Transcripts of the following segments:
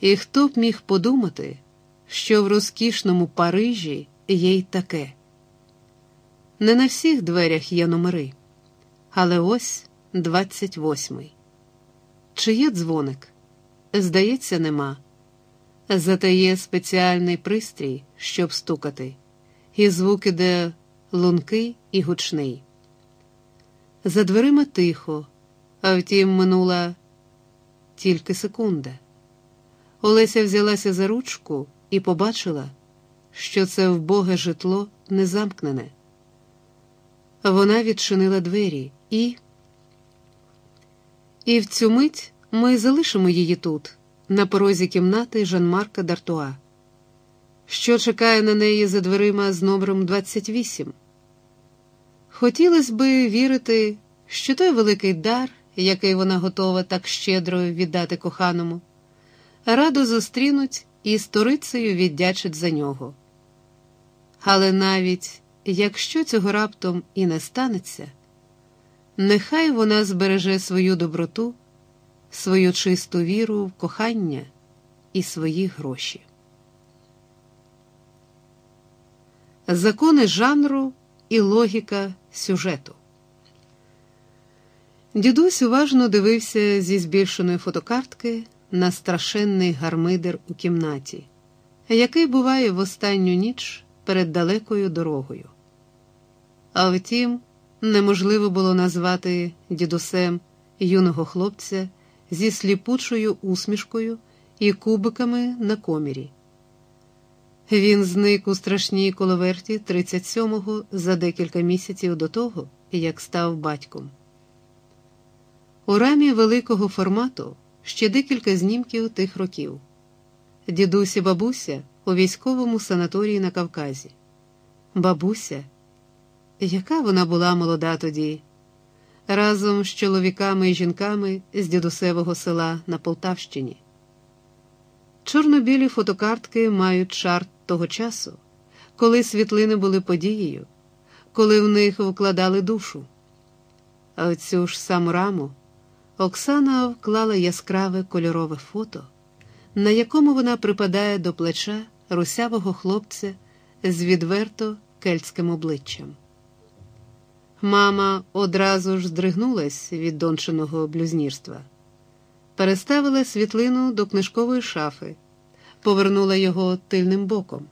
І хто б міг подумати, що в розкішному Парижі є й таке. Не на всіх дверях є номери, але ось двадцять восьмий. Чи є дзвоник? Здається, нема. Зате є спеціальний пристрій, щоб стукати, і звук іде лункий і гучний. За дверима тихо, а втім, минула тільки секунда. Олеся взялася за ручку і побачила, що це вбоге житло не замкнене. Вона відчинила двері і. І в цю мить ми залишимо її тут, на порозі кімнати Жанмарка Дартуа, що чекає на неї за дверима з номером 28. Хотілося би вірити, що той великий дар, який вона готова так щедро віддати коханому, радо зустрінуть і сторицею віддячить за нього. Але навіть якщо цього раптом і не станеться, нехай вона збереже свою доброту, свою чисту віру в кохання і свої гроші. Закони жанру і логіка сюжету. Дідусь уважно дивився зі збільшеної фотокартки на страшенний гармидер у кімнаті, який буває в останню ніч перед далекою дорогою. А втім, неможливо було назвати дідусем юного хлопця зі сліпучою усмішкою і кубиками на комірі. Він зник у страшній коловерті 37-го за декілька місяців до того, як став батьком. У рамі великого формату ще декілька знімків тих років. Дідусь бабуся у військовому санаторії на Кавказі. Бабуся, яка вона була молода тоді, разом з чоловіками і жінками з дідусевого села на Полтавщині. Чорно-білі фотокартки мають чарт того часу, коли світлини були подією, коли в них вкладали душу. А оцю ж саму раму Оксана вклала яскраве кольорове фото, на якому вона припадає до плеча русявого хлопця з відверто кельтським обличчям. Мама одразу ж здригнулась від дончиного блюзнірства, переставила світлину до книжкової шафи, повернула його тильним боком.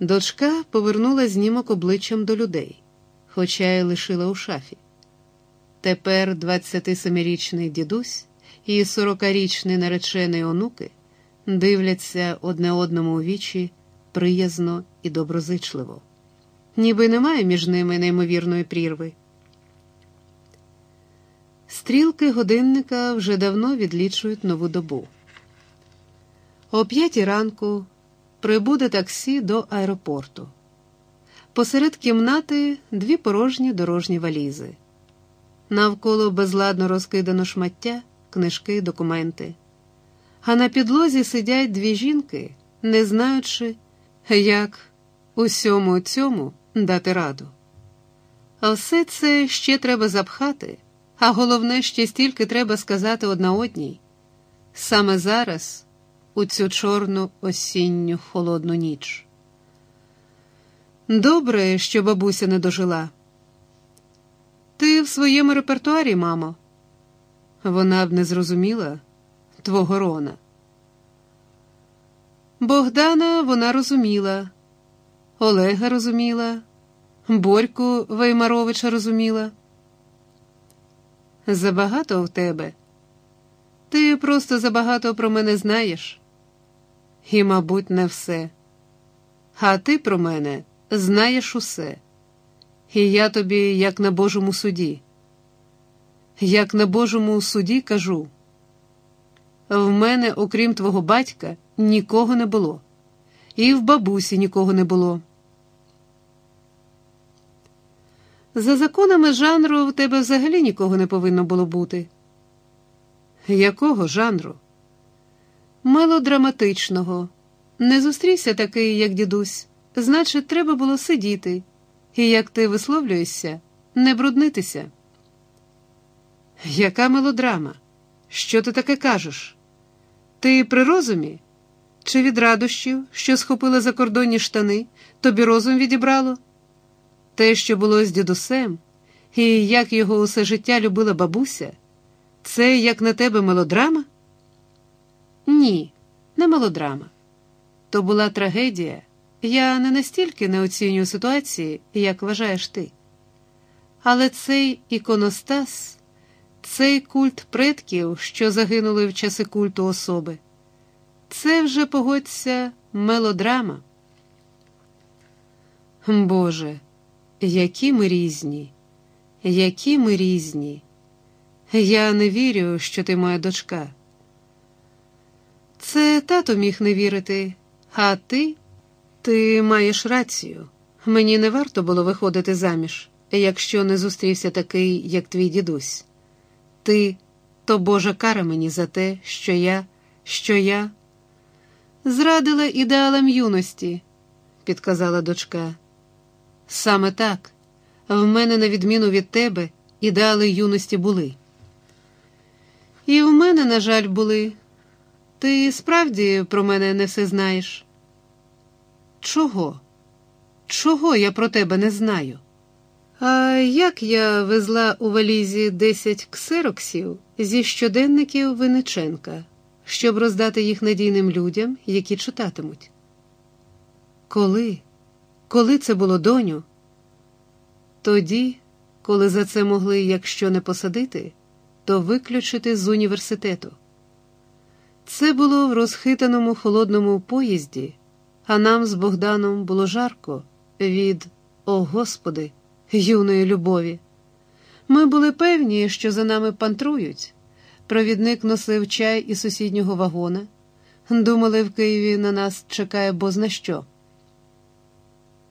Дочка повернула знімок обличчям до людей, хоча й лишила у шафі. Тепер 27-річний дідусь і 40-річний наречений онуки дивляться одне одному у вічі приязно і доброзичливо, ніби немає між ними неймовірної прірви. Стрілки годинника вже давно відлічують нову добу. О п'ятій ранку прибуде таксі до аеропорту. Посеред кімнати дві порожні дорожні валізи. Навколо безладно розкидано шмаття, книжки, документи. А на підлозі сидять дві жінки, не знаючи, як усьому цьому дати раду. А все це ще треба запхати, а головне, ще стільки треба сказати одна одній. Саме зараз, у цю чорну осінню холодну ніч. Добре, що бабуся не дожила. Ти в своєму репертуарі, мамо. Вона б не зрозуміла твого Рона. Богдана вона розуміла, Олега розуміла, Борьку Веймаровича розуміла. Забагато в тебе. Ти просто забагато про мене знаєш. І, мабуть, не все. А ти про мене знаєш усе. І я тобі, як на Божому суді. Як на Божому суді кажу, в мене, окрім твого батька, нікого не було, і в бабусі нікого не було. За законами жанру в тебе взагалі нікого не повинно було бути. Якого жанру? Мелодраматичного. Не зустрівся такий, як дідусь, значить, треба було сидіти. І як ти висловлюєшся, не бруднитися. Яка мелодрама? Що ти таке кажеш? Ти при розумі? Чи від радощів, що схопили закордонні штани, тобі розум відібрало? Те, що було з дідусем, і як його усе життя любила бабуся, це як на тебе мелодрама? Ні, не мелодрама. То була трагедія. Я не настільки не оцінюю ситуації, як вважаєш ти. Але цей іконостас, цей культ предків, що загинули в часи культу особи, це вже погодься мелодрама. Боже, які ми різні, які ми різні. Я не вірю, що ти моя дочка. Це тато міг не вірити, а ти, ти маєш рацію. Мені не варто було виходити заміж, якщо не зустрівся такий, як твій дідусь. Ти то Божа кара мені за те, що я, що я зрадила ідеалам юності, підказала дочка. Саме так, в мене, на відміну від тебе, ідеали юності були. І в мене, на жаль, були. Ти справді про мене не все знаєш? Чого? Чого я про тебе не знаю? А як я везла у валізі десять ксероксів зі щоденників Винниченка, щоб роздати їх надійним людям, які читатимуть? Коли? Коли це було доню? Тоді, коли за це могли, якщо не посадити, то виключити з університету. Це було в розхитаному холодному поїзді, а нам з Богданом було жарко від, о Господи, юної любові. Ми були певні, що за нами пантрують. Провідник носив чай із сусіднього вагона. Думали, в Києві на нас чекає бозна що.